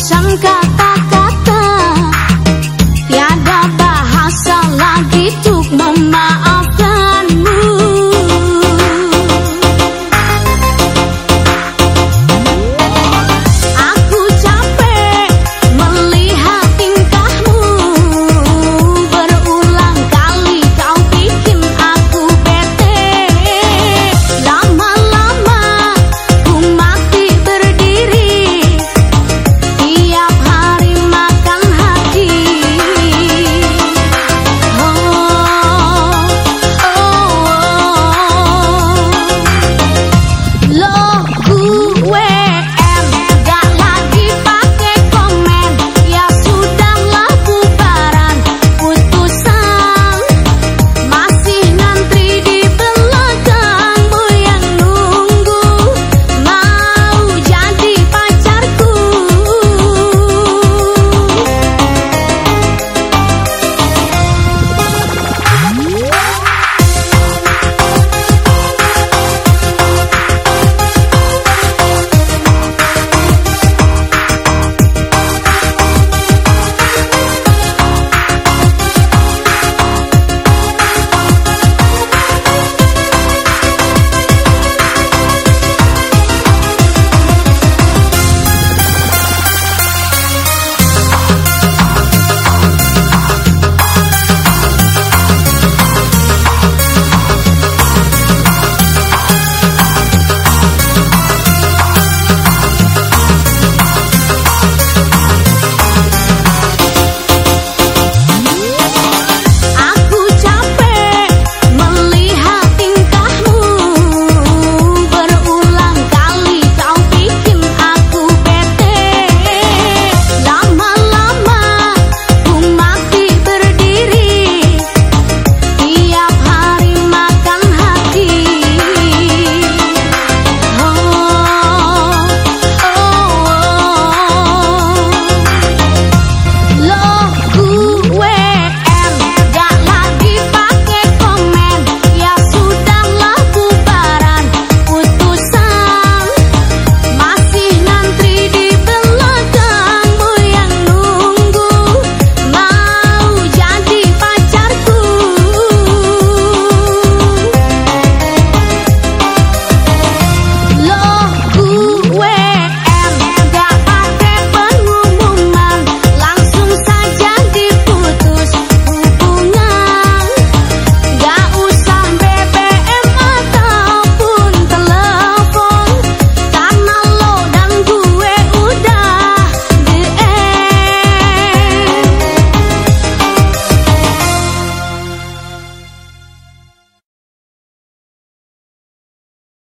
伤感。